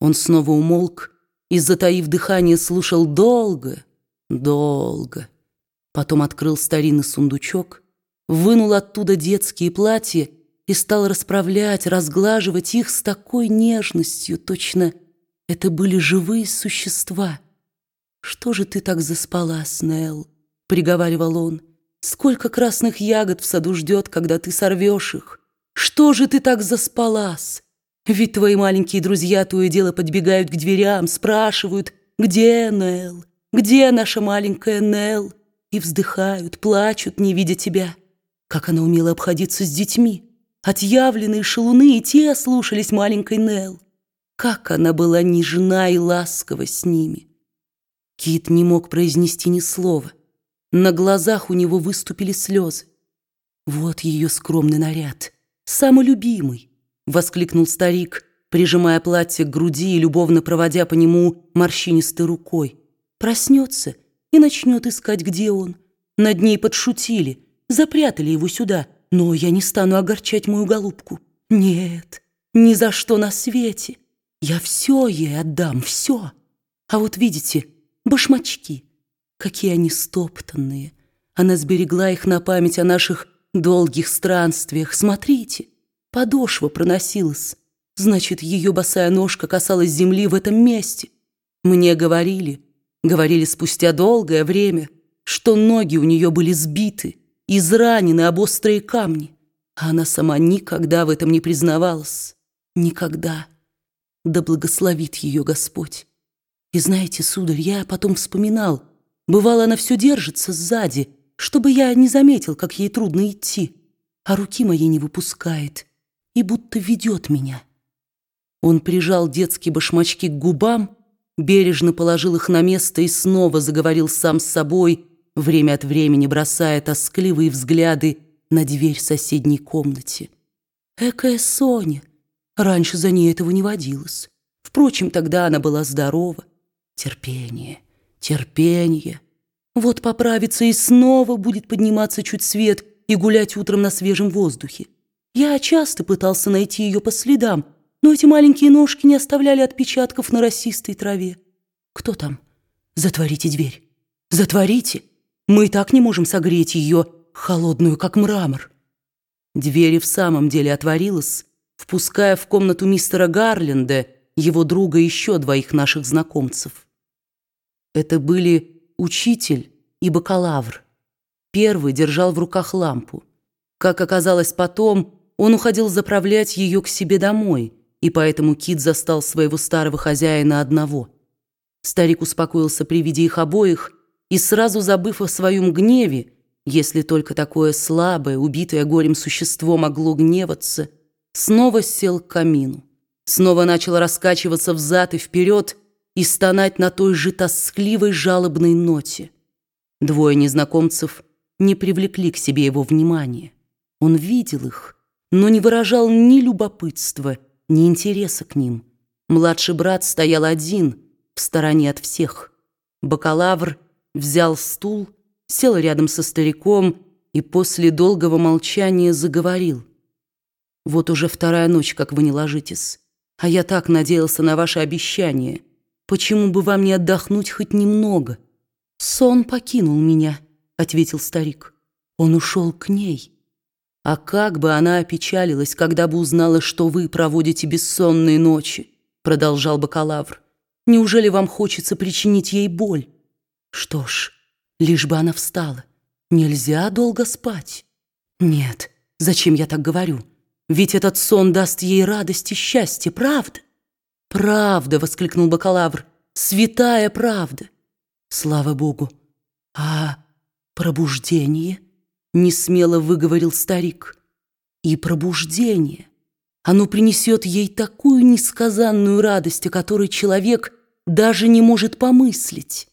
Он снова умолк и, затаив дыхание, слушал долго, долго. Потом открыл старинный сундучок, вынул оттуда детские платья и стал расправлять, разглаживать их с такой нежностью, точно это были живые существа. «Что же ты так заспала, Снелл?» — приговаривал он. «Сколько красных ягод в саду ждет, когда ты сорвешь их? Что же ты так заспалась? Ведь твои маленькие друзья то и дело подбегают к дверям, спрашивают, где Нелл, где наша маленькая Нелл, и вздыхают, плачут, не видя тебя. Как она умела обходиться с детьми. Отъявленные шалуны и те слушались маленькой Нелл. Как она была нежна и ласкова с ними. Кит не мог произнести ни слова. На глазах у него выступили слезы. «Вот ее скромный наряд, самый любимый!» — воскликнул старик, прижимая платье к груди и любовно проводя по нему морщинистой рукой. «Проснется и начнет искать, где он. Над ней подшутили, запрятали его сюда, но я не стану огорчать мою голубку. Нет, ни за что на свете!» Я все ей отдам, все. А вот видите, башмачки, какие они стоптанные. Она сберегла их на память о наших долгих странствиях. Смотрите, подошва проносилась. Значит, ее босая ножка касалась земли в этом месте. Мне говорили, говорили спустя долгое время, что ноги у нее были сбиты, изранены об острые камни. А она сама никогда в этом не признавалась. Никогда да благословит ее Господь. И знаете, сударь, я потом вспоминал, бывало, она все держится сзади, чтобы я не заметил, как ей трудно идти, а руки моей не выпускает и будто ведет меня. Он прижал детские башмачки к губам, бережно положил их на место и снова заговорил сам с собой, время от времени бросая тоскливые взгляды на дверь соседней комнате. «Экая Соня! Раньше за ней этого не водилось. Впрочем, тогда она была здорова. Терпение, терпение. Вот поправится и снова будет подниматься чуть свет и гулять утром на свежем воздухе. Я часто пытался найти ее по следам, но эти маленькие ножки не оставляли отпечатков на росистой траве. Кто там? Затворите дверь. Затворите. Мы и так не можем согреть ее, холодную, как мрамор. Дверь в самом деле отворилась, впуская в комнату мистера Гарленда, его друга и еще двоих наших знакомцев. Это были учитель и бакалавр. Первый держал в руках лампу. Как оказалось потом, он уходил заправлять ее к себе домой, и поэтому Кит застал своего старого хозяина одного. Старик успокоился при виде их обоих и, сразу забыв о своем гневе, если только такое слабое, убитое горем существо могло гневаться, снова сел к камину, снова начал раскачиваться взад и вперед и стонать на той же тоскливой жалобной ноте. Двое незнакомцев не привлекли к себе его внимания. Он видел их, но не выражал ни любопытства, ни интереса к ним. Младший брат стоял один, в стороне от всех. Бакалавр взял стул, сел рядом со стариком и после долгого молчания заговорил. Вот уже вторая ночь, как вы не ложитесь. А я так надеялся на ваше обещание. Почему бы вам не отдохнуть хоть немного? Сон покинул меня, ответил старик. Он ушел к ней. А как бы она опечалилась, когда бы узнала, что вы проводите бессонные ночи, продолжал бакалавр. Неужели вам хочется причинить ей боль? Что ж, лишь бы она встала. Нельзя долго спать. Нет, зачем я так говорю? Ведь этот сон даст ей радость и счастье, правда? Правда, воскликнул бакалавр, святая правда. Слава Богу. А пробуждение? Не смело выговорил старик. И пробуждение. Оно принесет ей такую несказанную радость, о которой человек даже не может помыслить.